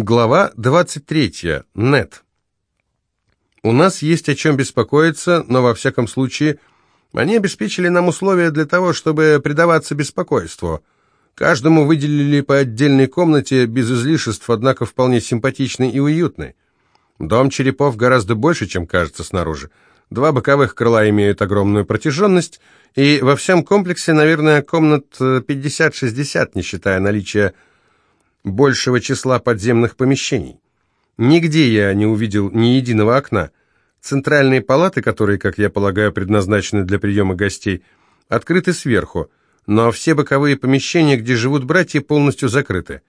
Глава 23. Нет. У нас есть о чем беспокоиться, но во всяком случае они обеспечили нам условия для того, чтобы предаваться беспокойству. Каждому выделили по отдельной комнате, без излишеств, однако вполне симпатичной и уютной. Дом черепов гораздо больше, чем кажется снаружи. Два боковых крыла имеют огромную протяженность, и во всем комплексе, наверное, комнат 50-60, не считая наличия большего числа подземных помещений. Нигде я не увидел ни единого окна. Центральные палаты, которые, как я полагаю, предназначены для приема гостей, открыты сверху, но все боковые помещения, где живут братья, полностью закрыты.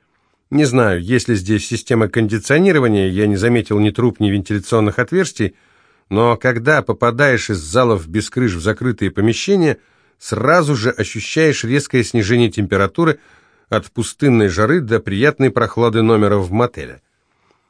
Не знаю, есть ли здесь система кондиционирования, я не заметил ни труб, ни вентиляционных отверстий, но когда попадаешь из залов без крыш в закрытые помещения, сразу же ощущаешь резкое снижение температуры, от пустынной жары до приятной прохлады номера в мотеле.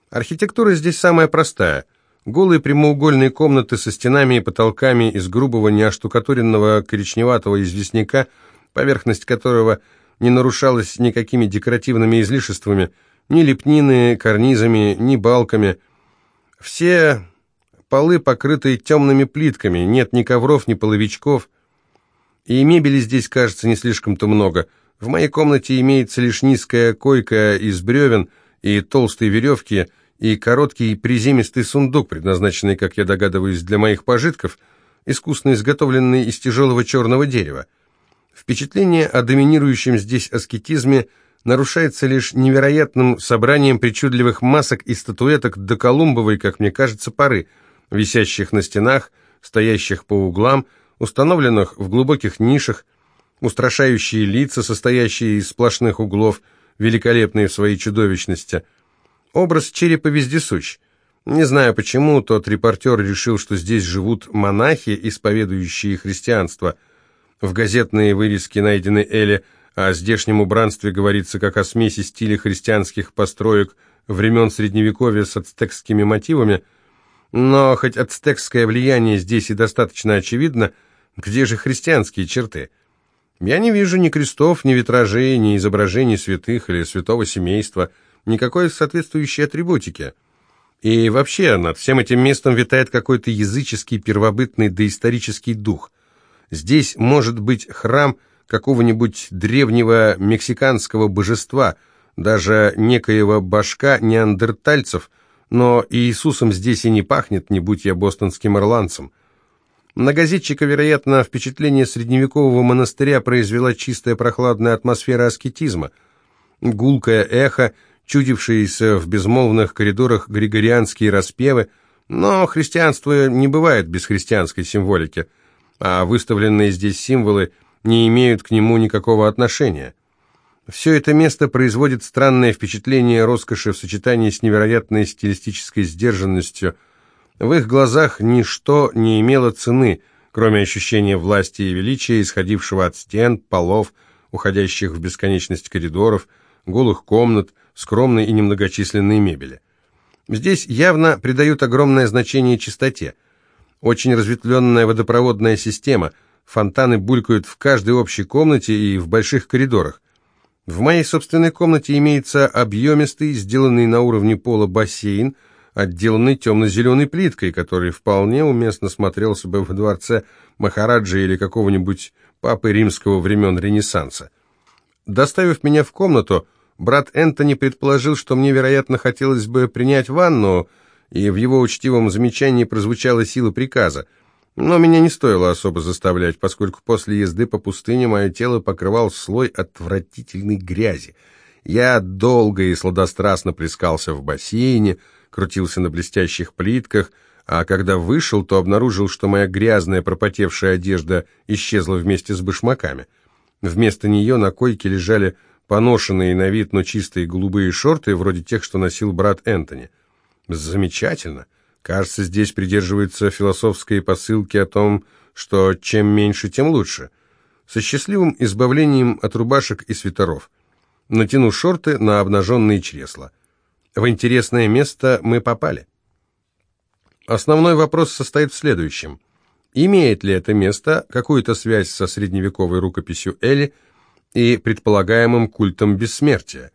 Архитектура здесь самая простая. Голые прямоугольные комнаты со стенами и потолками из грубого неоштукатуренного коричневатого известняка, поверхность которого не нарушалась никакими декоративными излишествами, ни лепнины, карнизами, ни балками. Все полы покрыты темными плитками, нет ни ковров, ни половичков. И мебели здесь, кажется, не слишком-то много – в моей комнате имеется лишь низкая койка из бревен и толстые веревки, и короткий приземистый сундук, предназначенный, как я догадываюсь, для моих пожитков, искусно изготовленный из тяжелого черного дерева. Впечатление о доминирующем здесь аскетизме нарушается лишь невероятным собранием причудливых масок и статуэток до Колумбовой, как мне кажется, поры, висящих на стенах, стоящих по углам, установленных в глубоких нишах, устрашающие лица, состоящие из сплошных углов, великолепные в своей чудовищности. Образ черепа вездесущ. Не знаю почему, тот репортер решил, что здесь живут монахи, исповедующие христианство. В газетной вырезке найдены Эли, о здешнем убранстве говорится как о смеси стиля христианских построек времен Средневековья с ацтекскими мотивами, но хоть ацтекское влияние здесь и достаточно очевидно, где же христианские черты? Я не вижу ни крестов, ни витражей, ни изображений святых или святого семейства, никакой соответствующей атрибутики. И вообще над всем этим местом витает какой-то языческий, первобытный, доисторический дух. Здесь может быть храм какого-нибудь древнего мексиканского божества, даже некоего башка неандертальцев, но Иисусом здесь и не пахнет, не будь я бостонским ирландцем. На газетчика, вероятно, впечатление средневекового монастыря произвела чистая прохладная атмосфера аскетизма. Гулкое эхо, чудившиеся в безмолвных коридорах григорианские распевы, но христианство не бывает без христианской символики, а выставленные здесь символы не имеют к нему никакого отношения. Все это место производит странное впечатление роскоши в сочетании с невероятной стилистической сдержанностью – в их глазах ничто не имело цены, кроме ощущения власти и величия, исходившего от стен, полов, уходящих в бесконечность коридоров, голых комнат, скромной и немногочисленной мебели. Здесь явно придают огромное значение чистоте. Очень разветвленная водопроводная система, фонтаны булькают в каждой общей комнате и в больших коридорах. В моей собственной комнате имеется объемистый, сделанный на уровне пола бассейн – отделанный темно-зеленой плиткой, который вполне уместно смотрелся бы в дворце Махараджи или какого-нибудь папы римского времен Ренессанса. Доставив меня в комнату, брат Энтони предположил, что мне, вероятно, хотелось бы принять ванну, и в его учтивом замечании прозвучала сила приказа. Но меня не стоило особо заставлять, поскольку после езды по пустыне мое тело покрывал слой отвратительной грязи. Я долго и сладострастно плескался в бассейне, крутился на блестящих плитках, а когда вышел, то обнаружил, что моя грязная пропотевшая одежда исчезла вместе с башмаками. Вместо нее на койке лежали поношенные на вид, но чистые голубые шорты, вроде тех, что носил брат Энтони. Замечательно. Кажется, здесь придерживаются философской посылки о том, что чем меньше, тем лучше. Со счастливым избавлением от рубашек и свитеров. Натяну шорты на обнаженные чресла. В интересное место мы попали. Основной вопрос состоит в следующем. Имеет ли это место какую-то связь со средневековой рукописью Эли и предполагаемым культом бессмертия?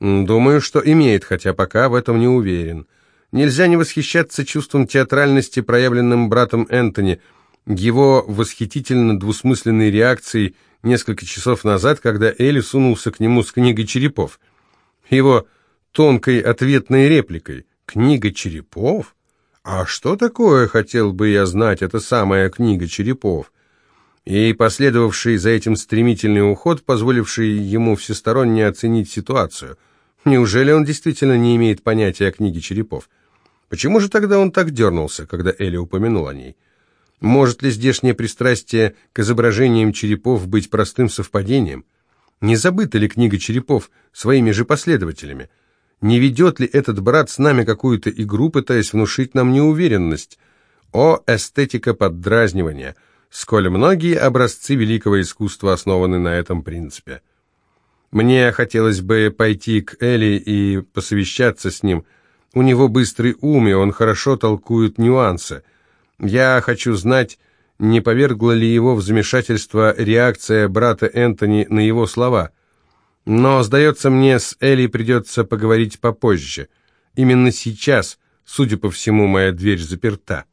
Думаю, что имеет, хотя пока в этом не уверен. Нельзя не восхищаться чувством театральности, проявленным братом Энтони, его восхитительно двусмысленной реакцией несколько часов назад, когда Элли сунулся к нему с книгой черепов. Его тонкой ответной репликой. «Книга черепов? А что такое, хотел бы я знать, эта самая книга черепов?» И последовавший за этим стремительный уход, позволивший ему всесторонне оценить ситуацию. Неужели он действительно не имеет понятия о книге черепов? Почему же тогда он так дернулся, когда Элли упомянул о ней? Может ли здешнее пристрастие к изображениям черепов быть простым совпадением? Не забыта ли книга черепов своими же последователями? Не ведет ли этот брат с нами какую-то игру, пытаясь внушить нам неуверенность? О, эстетика поддразнивания! Сколь многие образцы великого искусства основаны на этом принципе. Мне хотелось бы пойти к Элли и посовещаться с ним. У него быстрый ум, и он хорошо толкует нюансы. Я хочу знать, не повергла ли его в замешательство реакция брата Энтони на его слова. Но, сдается мне, с Элли придется поговорить попозже. Именно сейчас, судя по всему, моя дверь заперта.